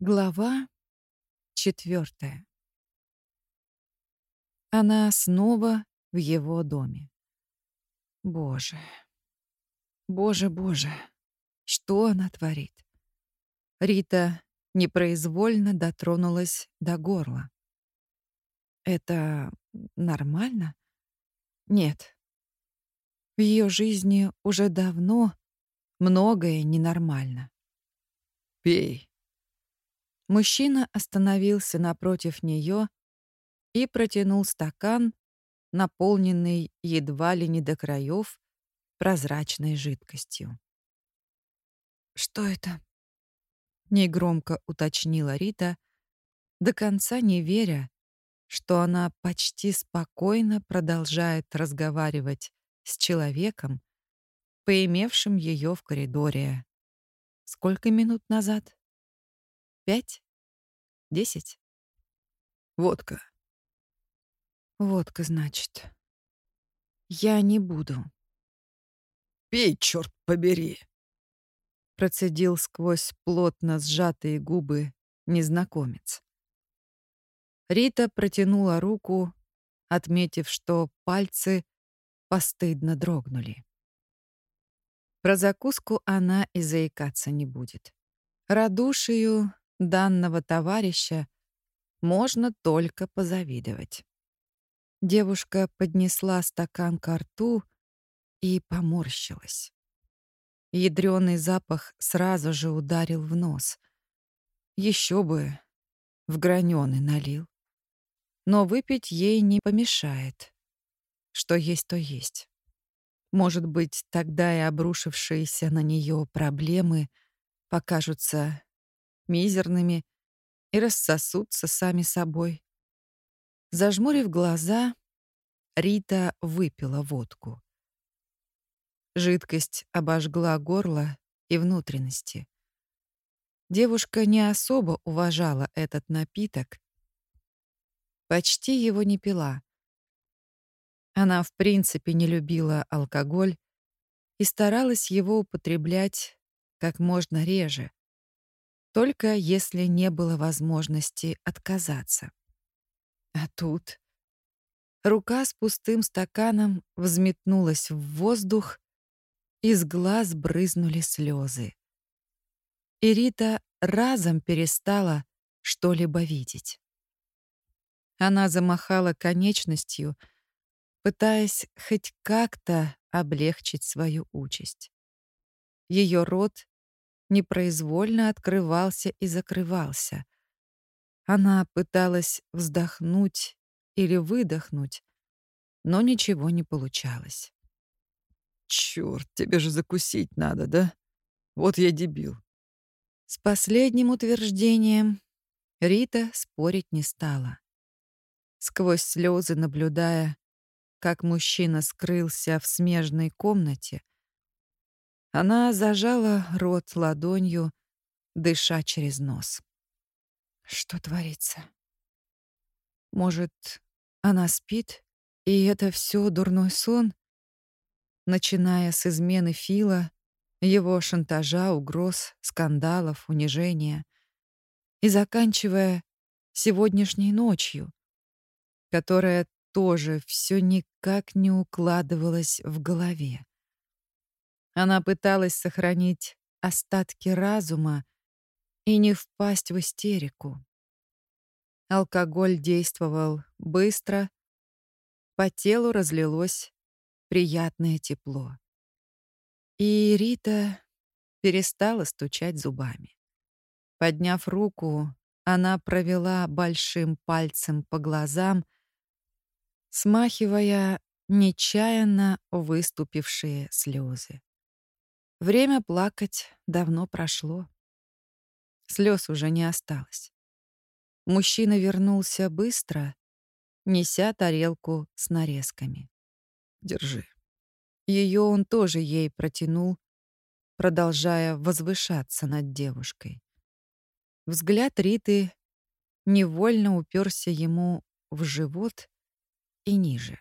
Глава четвертая. Она снова в его доме. Боже, боже, боже, что она творит? Рита непроизвольно дотронулась до горла. Это нормально? Нет. В ее жизни уже давно многое ненормально. «Пей», Мужчина остановился напротив нее и протянул стакан, наполненный едва ли не до краев прозрачной жидкостью. «Что это?» — негромко уточнила Рита, до конца не веря, что она почти спокойно продолжает разговаривать с человеком, поимевшим ее в коридоре. Сколько минут назад? Пять? Десять? Водка. Водка, значит. Я не буду. Пей, черт побери. Процедил сквозь плотно сжатые губы незнакомец. Рита протянула руку, отметив, что пальцы постыдно дрогнули. Про закуску она и заикаться не будет. Радушию данного товарища можно только позавидовать. Девушка поднесла стакан к рту и поморщилась. Ядрёный запах сразу же ударил в нос. Еще бы в граненый налил. Но выпить ей не помешает. Что есть, то есть. Может быть, тогда и обрушившиеся на нее проблемы покажутся мизерными и рассосутся сами собой. Зажмурив глаза, Рита выпила водку. Жидкость обожгла горло и внутренности. Девушка не особо уважала этот напиток, почти его не пила. Она в принципе не любила алкоголь и старалась его употреблять как можно реже, только если не было возможности отказаться. А тут рука с пустым стаканом взметнулась в воздух, из глаз брызнули слезы. И Рита разом перестала что-либо видеть. Она замахала конечностью, пытаясь хоть как-то облегчить свою участь. Ее рот непроизвольно открывался и закрывался. Она пыталась вздохнуть или выдохнуть, но ничего не получалось. Чёрт, тебе же закусить надо, да? Вот я дебил. С последним утверждением Рита спорить не стала. Сквозь слезы наблюдая, как мужчина скрылся в смежной комнате, она зажала рот ладонью, дыша через нос. Что творится? Может, она спит, и это все дурной сон? Начиная с измены Фила, его шантажа, угроз, скандалов, унижения, и заканчивая сегодняшней ночью, которая тоже все никак не укладывалась в голове. Она пыталась сохранить остатки разума и не впасть в истерику. Алкоголь действовал быстро, по телу разлилось приятное тепло. И Рита перестала стучать зубами. Подняв руку, она провела большим пальцем по глазам, смахивая нечаянно выступившие слезы. Время плакать давно прошло. Слез уже не осталось. Мужчина вернулся быстро, неся тарелку с нарезками. Держи. Ее он тоже ей протянул, продолжая возвышаться над девушкой. Взгляд Риты невольно уперся ему в живот и ниже.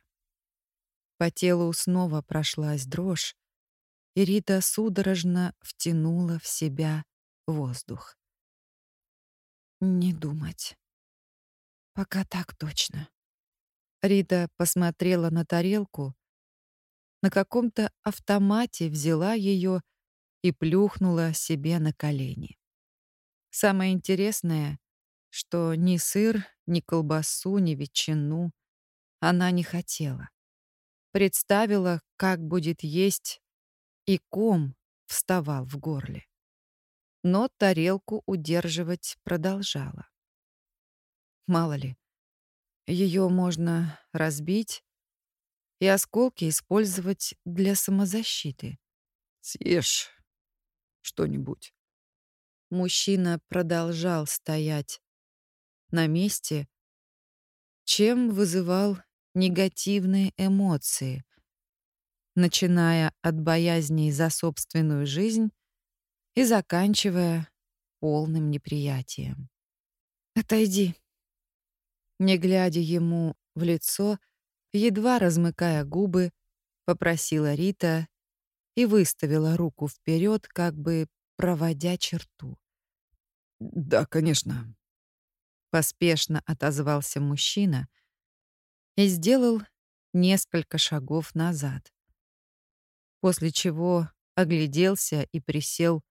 По телу снова прошлась дрожь, Рита судорожно втянула в себя воздух. Не думать. Пока так точно. Рита посмотрела на тарелку, на каком-то автомате взяла ее и плюхнула себе на колени. Самое интересное, что ни сыр, ни колбасу, ни ветчину она не хотела. Представила, как будет есть, и ком вставал в горле. Но тарелку удерживать продолжала. Мало ли, ее можно разбить и осколки использовать для самозащиты. Съешь что-нибудь. Мужчина продолжал стоять на месте, чем вызывал негативные эмоции, начиная от боязни за собственную жизнь и заканчивая полным неприятием. «Отойди», не глядя ему в лицо, едва размыкая губы, попросила Рита и выставила руку вперед, как бы проводя черту. «Да, конечно», — поспешно отозвался мужчина и сделал несколько шагов назад, после чего огляделся и присел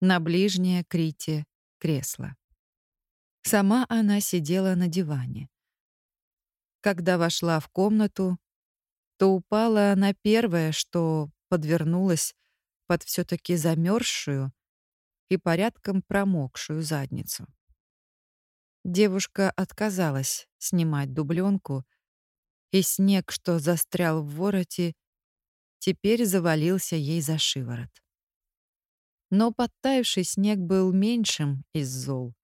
на ближнее к Рите кресло. Сама она сидела на диване. Когда вошла в комнату, то упала на первое, что подвернулось под все таки замерзшую и порядком промокшую задницу. Девушка отказалась снимать дубленку, и снег, что застрял в вороте, теперь завалился ей за шиворот. Но подтаявший снег был меньшим из зол.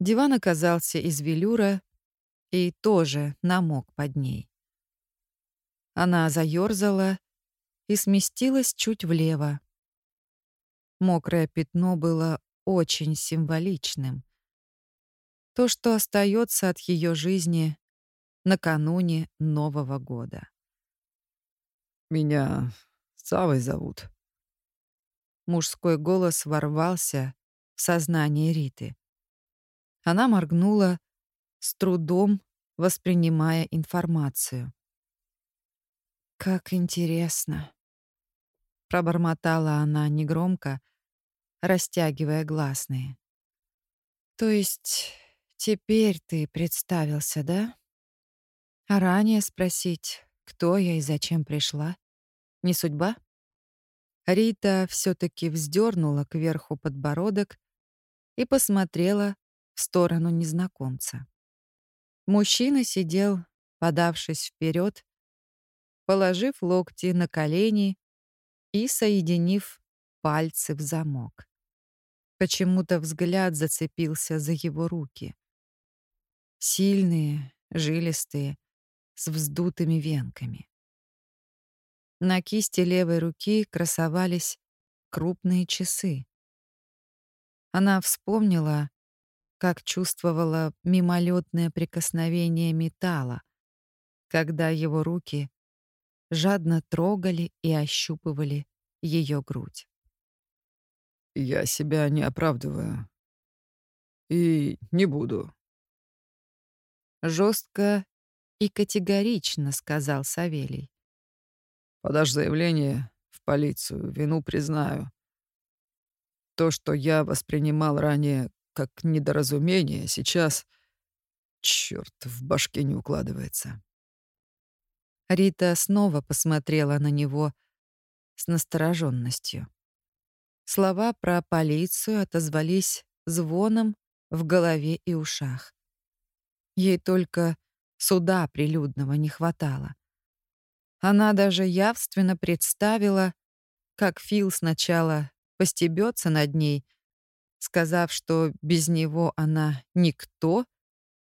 Диван оказался из велюра и тоже намок под ней. Она заёрзала и сместилась чуть влево. Мокрое пятно было очень символичным. То, что остается от ее жизни накануне Нового года. «Меня Савой зовут». Мужской голос ворвался в сознание Риты. Она моргнула, с трудом воспринимая информацию. «Как интересно!» Пробормотала она негромко, растягивая гласные. «То есть теперь ты представился, да? А ранее спросить, кто я и зачем пришла? Не судьба?» Рита все таки вздернула кверху подбородок и посмотрела в сторону незнакомца. Мужчина сидел, подавшись вперед, положив локти на колени и соединив пальцы в замок. Почему-то взгляд зацепился за его руки. Сильные, жилистые, с вздутыми венками. На кисти левой руки красовались крупные часы. Она вспомнила, как чувствовала мимолетное прикосновение металла, когда его руки жадно трогали и ощупывали ее грудь. «Я себя не оправдываю. И не буду». Жестко и категорично сказал Савелий. «Подашь заявление в полицию, вину признаю. То, что я воспринимал ранее как недоразумение, сейчас... Чёрт, в башке не укладывается. Рита снова посмотрела на него с настороженностью. Слова про полицию отозвались звоном в голове и ушах. Ей только суда прилюдного не хватало. Она даже явственно представила, как Фил сначала постебется над ней, сказав, что без него она никто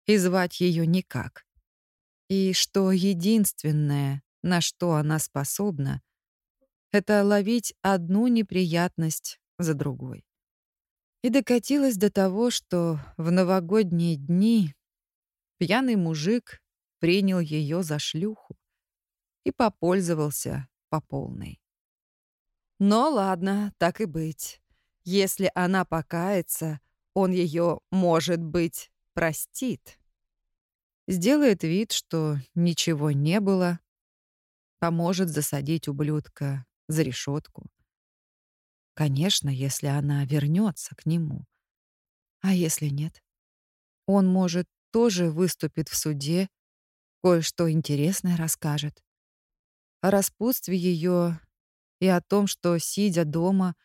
и звать ее никак. И что единственное, на что она способна, это ловить одну неприятность за другой. И докатилась до того, что в новогодние дни пьяный мужик принял ее за шлюху и попользовался по полной. Но ладно, так и быть. Если она покается, он ее, может быть, простит. Сделает вид, что ничего не было, поможет засадить ублюдка за решетку. Конечно, если она вернется к нему. А если нет? Он, может, тоже выступит в суде, кое-что интересное расскажет. О распутстве ее и о том, что, сидя дома,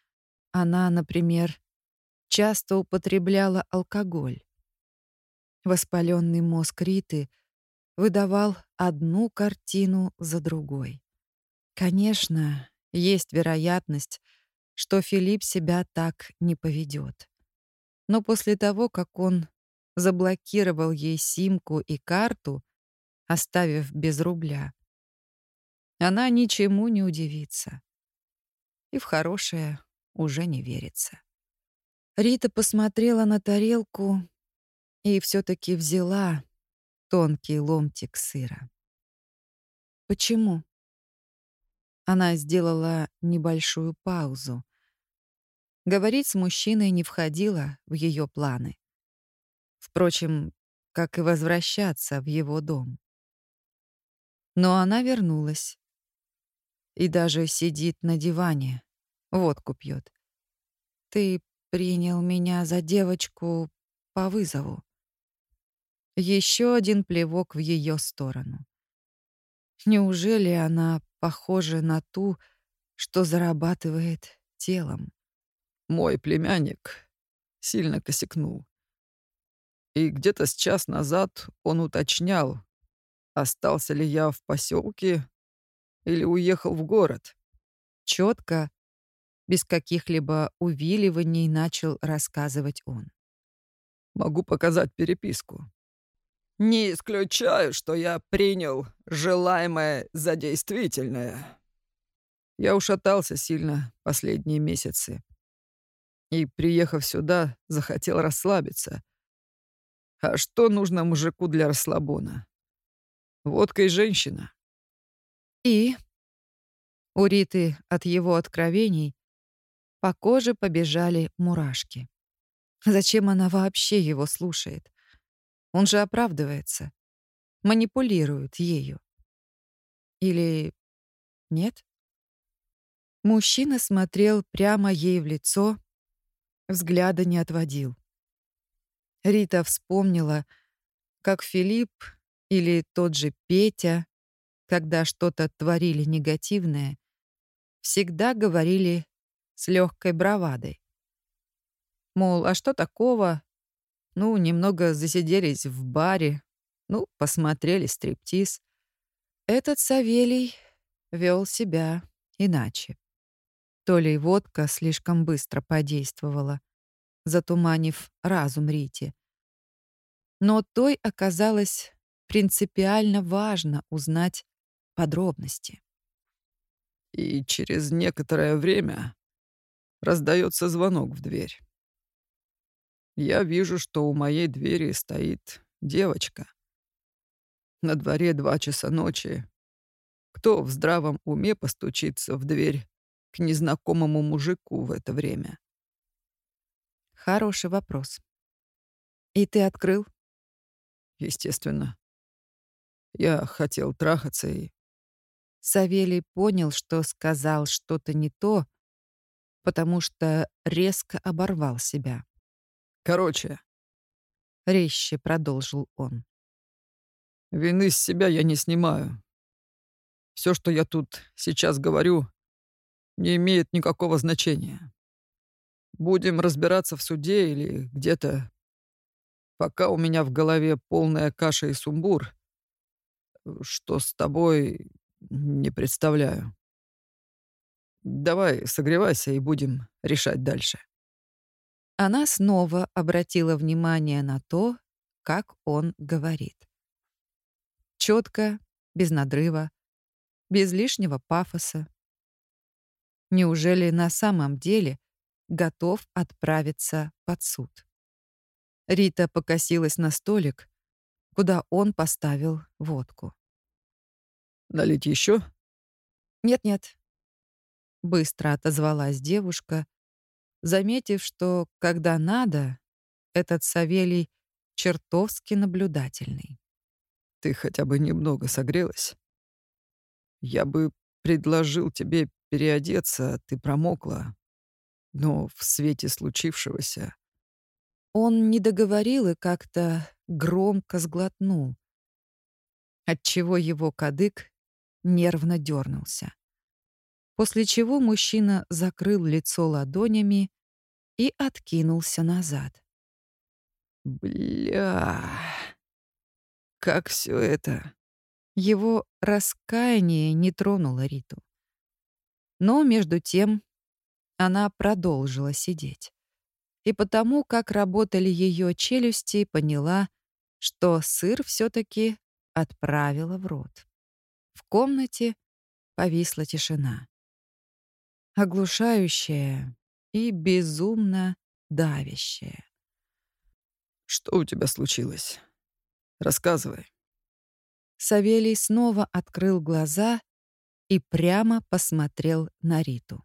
она, например, часто употребляла алкоголь. Воспаленный мозг Риты выдавал одну картину за другой. Конечно, есть вероятность, что Филипп себя так не поведет. Но после того, как он заблокировал ей симку и карту, оставив без рубля, она ничему не удивится. И в хорошее уже не верится. Рита посмотрела на тарелку и все таки взяла тонкий ломтик сыра. Почему? Она сделала небольшую паузу. Говорить с мужчиной не входило в ее планы. Впрочем, как и возвращаться в его дом. Но она вернулась. И даже сидит на диване, водку пьет. Ты принял меня за девочку по вызову. Еще один плевок в ее сторону. Неужели она похожа на ту, что зарабатывает телом? Мой племянник сильно косякнул. И где-то с час назад он уточнял, остался ли я в поселке или уехал в город. Четко, без каких-либо увиливаний начал рассказывать он. Могу показать переписку. Не исключаю, что я принял желаемое за действительное. Я ушатался сильно последние месяцы. И, приехав сюда, захотел расслабиться. А что нужно мужику для расслабона? Водка и женщина. И у Риты от его откровений по коже побежали мурашки. Зачем она вообще его слушает? Он же оправдывается, манипулирует ею. Или нет? Мужчина смотрел прямо ей в лицо, взгляда не отводил. Рита вспомнила, как Филипп или тот же Петя, когда что-то творили негативное, всегда говорили с легкой бравадой. Мол, а что такого? Ну, немного засиделись в баре, ну, посмотрели стриптиз. Этот Савелий вел себя иначе. То ли водка слишком быстро подействовала, затуманив разум Рити. Но той оказалось принципиально важно узнать подробности. И через некоторое время раздается звонок в дверь. Я вижу, что у моей двери стоит девочка. На дворе два часа ночи. Кто в здравом уме постучится в дверь к незнакомому мужику в это время? Хороший вопрос. И ты открыл? Естественно. Я хотел трахаться и... Савелий понял, что сказал что-то не то, потому что резко оборвал себя. «Короче», — резче продолжил он. «Вины с себя я не снимаю. Все, что я тут сейчас говорю, не имеет никакого значения. Будем разбираться в суде или где-то. Пока у меня в голове полная каша и сумбур, что с тобой не представляю. Давай согревайся и будем решать дальше. Она снова обратила внимание на то, как он говорит. Четко, без надрыва, без лишнего пафоса. Неужели на самом деле готов отправиться под суд? Рита покосилась на столик, куда он поставил водку. «Налить еще? «Нет-нет», — быстро отозвалась девушка, заметив, что, когда надо, этот Савелий чертовски наблюдательный. «Ты хотя бы немного согрелась? Я бы предложил тебе переодеться, ты промокла. Но в свете случившегося...» Он не договорил и как-то громко сглотнул, отчего его кадык нервно дернулся. После чего мужчина закрыл лицо ладонями и откинулся назад. «Бля... Как все это?» Его раскаяние не тронуло Риту. Но между тем она продолжила сидеть. И потому, как работали ее челюсти, поняла, что сыр все таки отправила в рот. В комнате повисла тишина. Оглушающая и безумно давящая. «Что у тебя случилось? Рассказывай». Савелий снова открыл глаза и прямо посмотрел на Риту.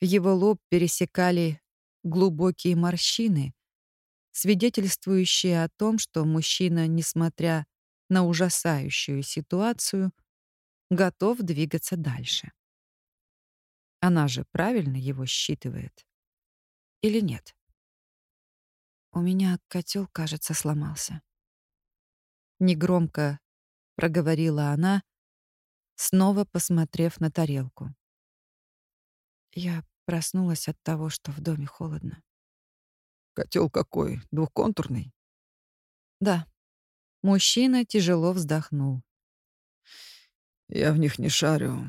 Его лоб пересекали глубокие морщины, свидетельствующие о том, что мужчина, несмотря на ужасающую ситуацию, готов двигаться дальше. Она же правильно его считывает. Или нет? У меня котел, кажется, сломался. Негромко проговорила она, снова посмотрев на тарелку. Я проснулась от того, что в доме холодно. Котел какой? Двухконтурный? Да. Мужчина тяжело вздохнул. Я в них не шарю.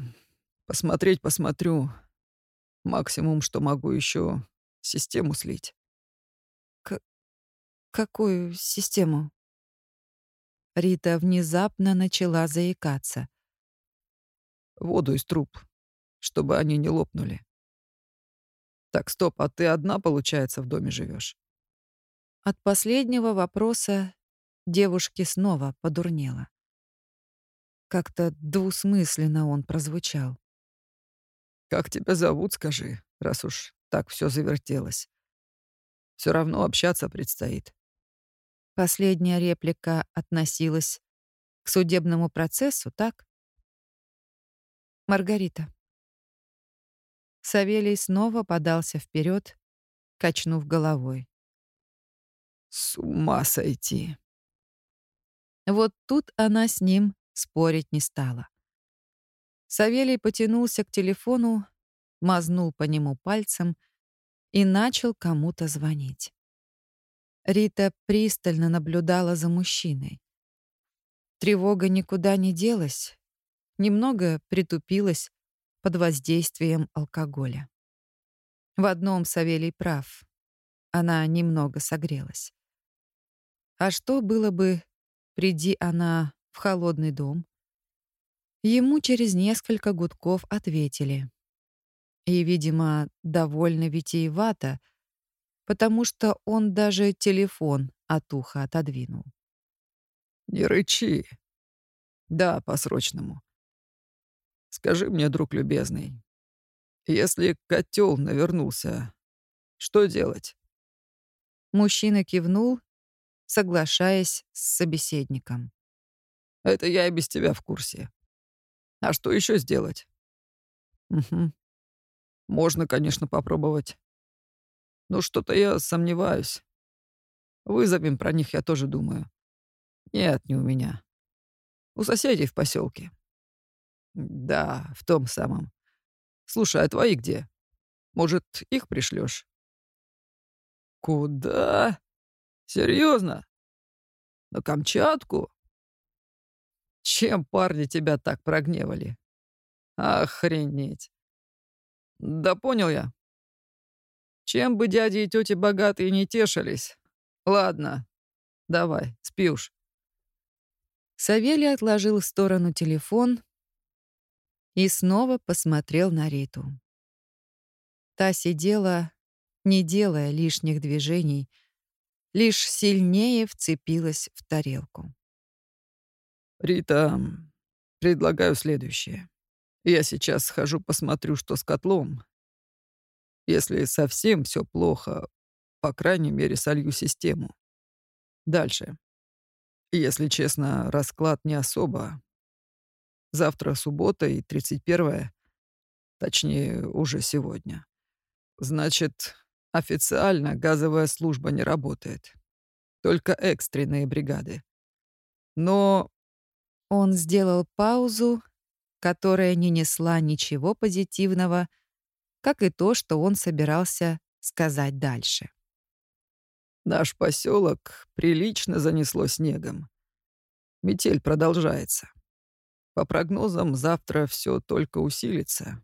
Посмотреть посмотрю. Максимум, что могу еще систему слить. К какую систему? Рита внезапно начала заикаться. Воду из труб, чтобы они не лопнули. Так, стоп, а ты одна, получается, в доме живешь? От последнего вопроса девушке снова подурнело. Как-то двусмысленно он прозвучал. «Как тебя зовут, скажи, раз уж так все завертелось. Все равно общаться предстоит». Последняя реплика относилась к судебному процессу, так? Маргарита. Савелий снова подался вперед, качнув головой. С ума сойти. Вот тут она с ним спорить не стала. Савелий потянулся к телефону, мазнул по нему пальцем и начал кому-то звонить. Рита пристально наблюдала за мужчиной. Тревога никуда не делась, немного притупилась под воздействием алкоголя. В одном Савелий прав. Она немного согрелась. А что было бы, приди она в холодный дом? Ему через несколько гудков ответили. И, видимо, довольно витиевато — потому что он даже телефон от уха отодвинул. «Не рычи. Да, по-срочному. Скажи мне, друг любезный, если котел навернулся, что делать?» Мужчина кивнул, соглашаясь с собеседником. «Это я и без тебя в курсе. А что еще сделать?» «Угу. Можно, конечно, попробовать но что-то я сомневаюсь. Вызовем про них, я тоже думаю. Нет, не у меня. У соседей в поселке. Да, в том самом. Слушай, а твои где? Может, их пришлешь? Куда? Серьезно? На Камчатку? Чем парни тебя так прогневали? Охренеть. Да понял я. Чем бы дяди и тети богатые не тешились. Ладно, давай, спи уж. Савелий отложил в сторону телефон и снова посмотрел на Риту. Та сидела, не делая лишних движений, лишь сильнее вцепилась в тарелку. «Рита, предлагаю следующее. Я сейчас схожу посмотрю, что с котлом, если совсем все плохо, по крайней мере, солью систему. Дальше. Если честно, расклад не особо. Завтра суббота и 31 точнее, уже сегодня. Значит, официально газовая служба не работает. Только экстренные бригады. Но... Он сделал паузу, которая не несла ничего позитивного, как и то, что он собирался сказать дальше. Наш поселок прилично занесло снегом. Метель продолжается. По прогнозам, завтра все только усилится.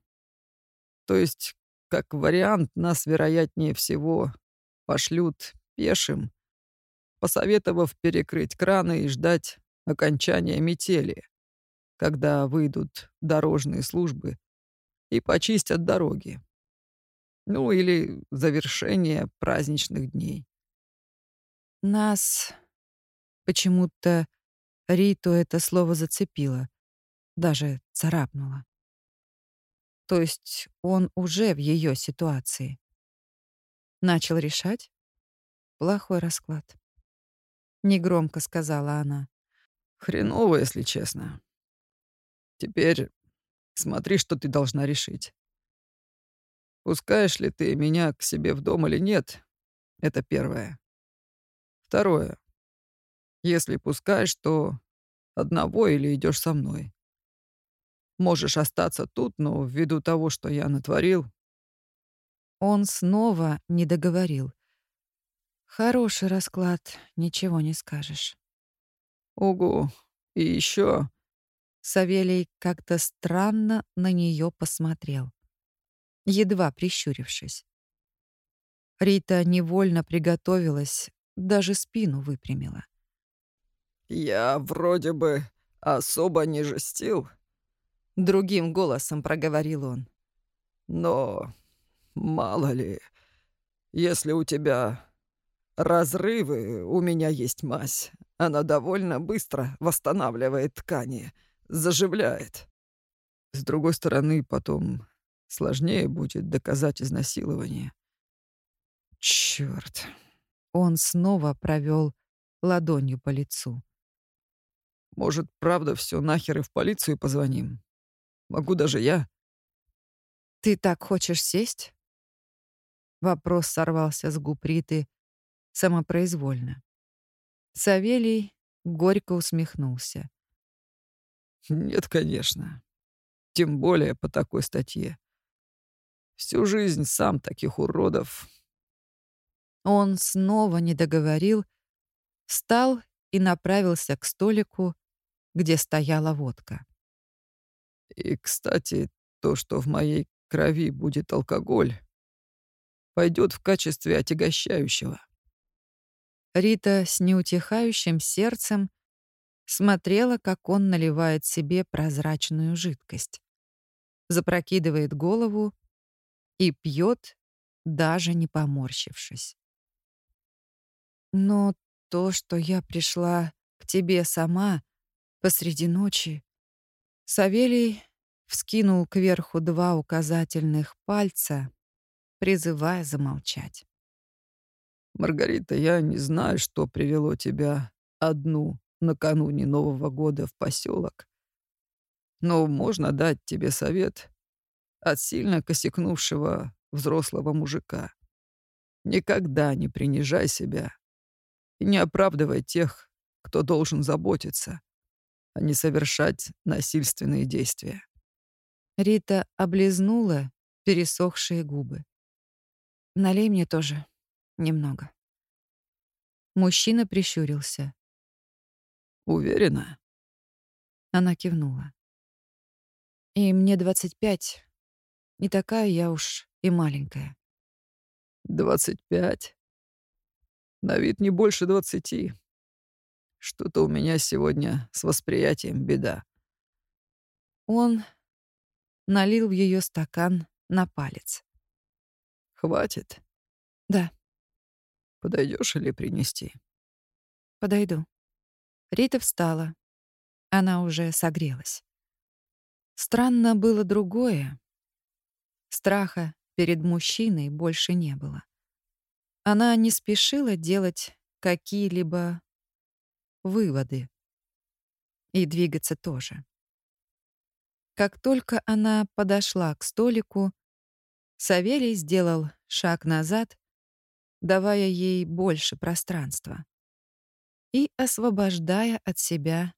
То есть, как вариант, нас, вероятнее всего, пошлют пешим, посоветовав перекрыть краны и ждать окончания метели, когда выйдут дорожные службы и почистят дороги. Ну или завершение праздничных дней. Нас почему-то Риту это слово зацепило, даже царапнуло. То есть он уже в ее ситуации. Начал решать? Плохой расклад. Негромко сказала она. Хреново, если честно. Теперь смотри, что ты должна решить. Пускаешь ли ты меня к себе в дом или нет? Это первое. Второе. Если пускаешь, то одного или идешь со мной. Можешь остаться тут, но ввиду того, что я натворил... Он снова не договорил. Хороший расклад, ничего не скажешь. Угу. И еще. Савелий как-то странно на нее посмотрел, едва прищурившись. Рита невольно приготовилась даже спину выпрямила. «Я вроде бы особо не жестил», — другим голосом проговорил он. «Но мало ли, если у тебя разрывы, у меня есть мазь. Она довольно быстро восстанавливает ткани, заживляет. С другой стороны, потом сложнее будет доказать изнасилование. Чёрт. Он снова провел ладонью по лицу. «Может, правда, все нахер и в полицию позвоним? Могу даже я?» «Ты так хочешь сесть?» Вопрос сорвался с губ Риты самопроизвольно. Савелий горько усмехнулся. «Нет, конечно. Тем более по такой статье. Всю жизнь сам таких уродов он снова не договорил, встал и направился к столику, где стояла водка. «И, кстати, то, что в моей крови будет алкоголь, пойдет в качестве отягощающего». Рита с неутихающим сердцем смотрела, как он наливает себе прозрачную жидкость, запрокидывает голову и пьет, даже не поморщившись. Но то, что я пришла к тебе сама посреди ночи... Савелий вскинул кверху два указательных пальца, призывая замолчать. «Маргарита, я не знаю, что привело тебя одну накануне Нового года в поселок, но можно дать тебе совет от сильно косякнувшего взрослого мужика. Никогда не принижай себя и не оправдывай тех, кто должен заботиться, а не совершать насильственные действия. Рита облизнула пересохшие губы. «Налей мне тоже немного». Мужчина прищурился. «Уверена?» Она кивнула. «И мне 25. Не такая я уж и маленькая». «Двадцать пять?» На вид не больше двадцати. Что-то у меня сегодня с восприятием беда. Он налил в ее стакан на палец. Хватит? Да. Подойдешь или принести? Подойду. Рита встала. Она уже согрелась. Странно было другое. Страха перед мужчиной больше не было. Она не спешила делать какие-либо выводы. И двигаться тоже. Как только она подошла к столику, Савелий сделал шаг назад, давая ей больше пространства. И освобождая от себя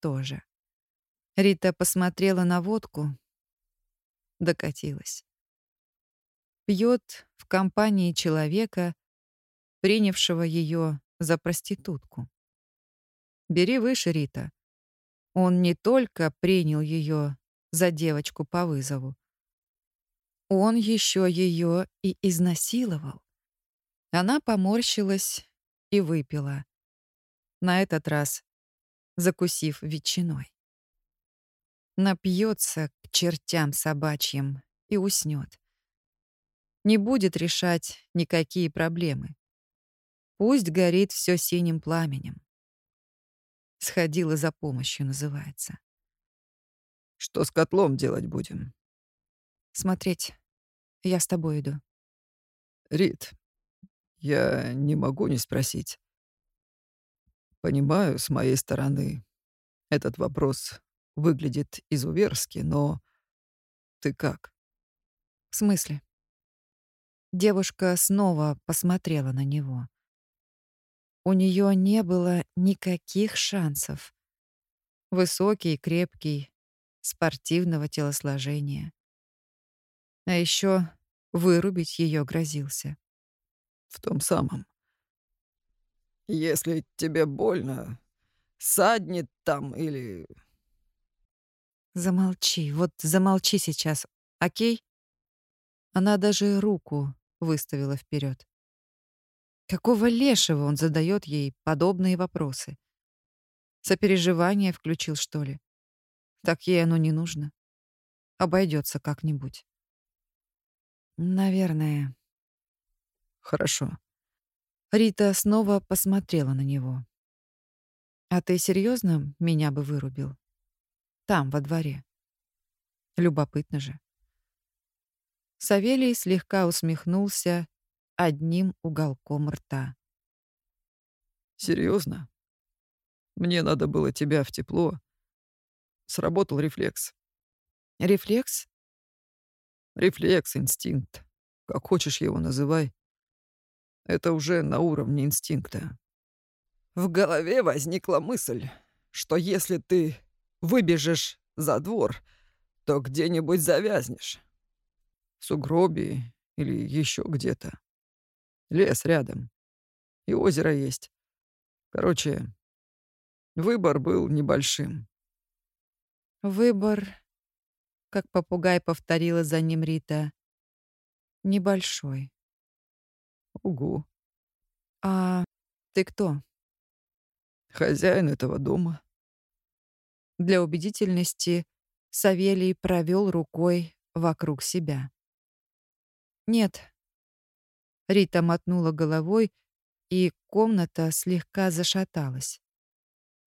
тоже. Рита посмотрела на водку, докатилась. Пьет в компании человека, принявшего ее за проститутку. Бери выше, Рита. Он не только принял ее за девочку по вызову, он еще ее и изнасиловал. Она поморщилась и выпила. На этот раз закусив ветчиной. Напьется к чертям собачьим и уснет. Не будет решать никакие проблемы. Пусть горит все синим пламенем. Сходила за помощью, называется. Что с котлом делать будем? Смотреть. Я с тобой иду. Рит, я не могу не спросить. Понимаю, с моей стороны, этот вопрос выглядит изуверски, но ты как? В смысле? Девушка снова посмотрела на него. У нее не было никаких шансов. Высокий, крепкий, спортивного телосложения. А еще вырубить ее грозился. В том самом. Если тебе больно, саднет там или... Замолчи, вот замолчи сейчас, окей? Она даже руку выставила вперед. Какого лешего он задает ей подобные вопросы? Сопереживание включил, что ли? Так ей оно не нужно. Обойдется как-нибудь. Наверное. Хорошо. Рита снова посмотрела на него. А ты серьезно меня бы вырубил? Там, во дворе. Любопытно же. Савелий слегка усмехнулся одним уголком рта. Серьезно? Мне надо было тебя в тепло. Сработал рефлекс. Рефлекс? Рефлекс, инстинкт. Как хочешь его называй. Это уже на уровне инстинкта. В голове возникла мысль, что если ты выбежишь за двор, то где-нибудь завязнешь. В сугробе или еще где-то. Лес рядом. И озеро есть. Короче, выбор был небольшим. Выбор, как попугай повторила за ним Рита, небольшой. Угу. А ты кто? Хозяин этого дома. Для убедительности Савелий провел рукой вокруг себя. Нет, Рита мотнула головой, и комната слегка зашаталась.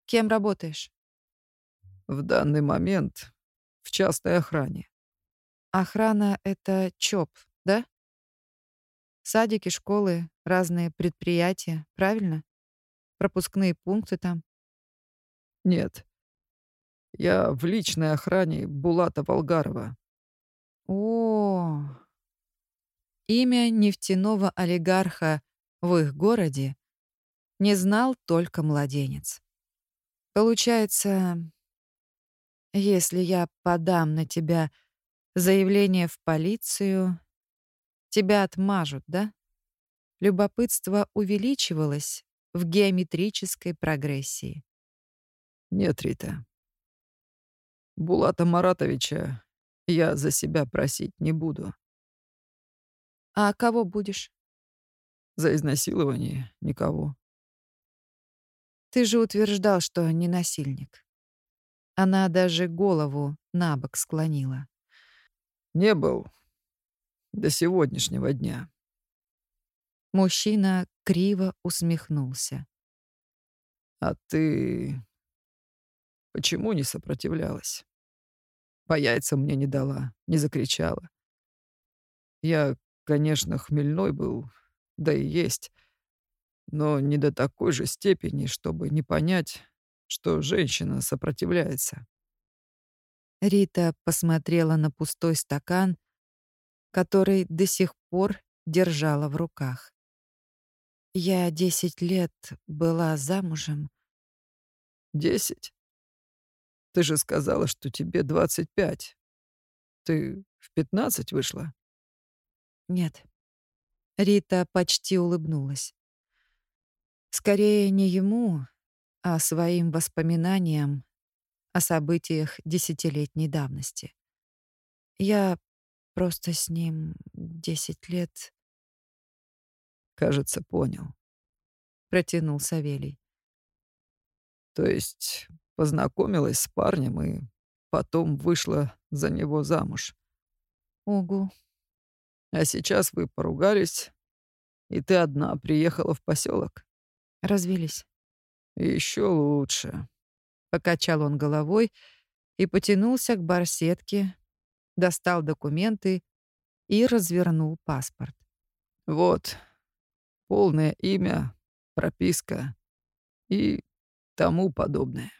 «Кем работаешь?» «В данный момент в частной охране». «Охрана — это ЧОП, да?» Садики, школы, разные предприятия, правильно? Пропускные пункты там? Нет. Я в личной охране Булата Волгарова. О, Имя нефтяного олигарха в их городе не знал только младенец. Получается, если я подам на тебя заявление в полицию, тебя отмажут, да? Любопытство увеличивалось в геометрической прогрессии. Нет, Рита. Булата Маратовича я за себя просить не буду. А кого будешь? За изнасилование никого. Ты же утверждал, что не насильник. Она даже голову на бок склонила. Не был. До сегодняшнего дня. Мужчина криво усмехнулся. А ты почему не сопротивлялась? По яйцам мне не дала, не закричала. Я Конечно, хмельной был, да и есть. Но не до такой же степени, чтобы не понять, что женщина сопротивляется. Рита посмотрела на пустой стакан, который до сих пор держала в руках. Я десять лет была замужем. Десять? Ты же сказала, что тебе двадцать пять. Ты в пятнадцать вышла? Нет. Рита почти улыбнулась. Скорее не ему, а своим воспоминаниям о событиях десятилетней давности. Я просто с ним десять лет... Кажется, понял. Протянул Савелий. То есть познакомилась с парнем и потом вышла за него замуж. Угу. А сейчас вы поругались, и ты одна приехала в поселок. Развелись. Еще лучше. Покачал он головой и потянулся к барсетке, достал документы и развернул паспорт. Вот, полное имя, прописка и тому подобное.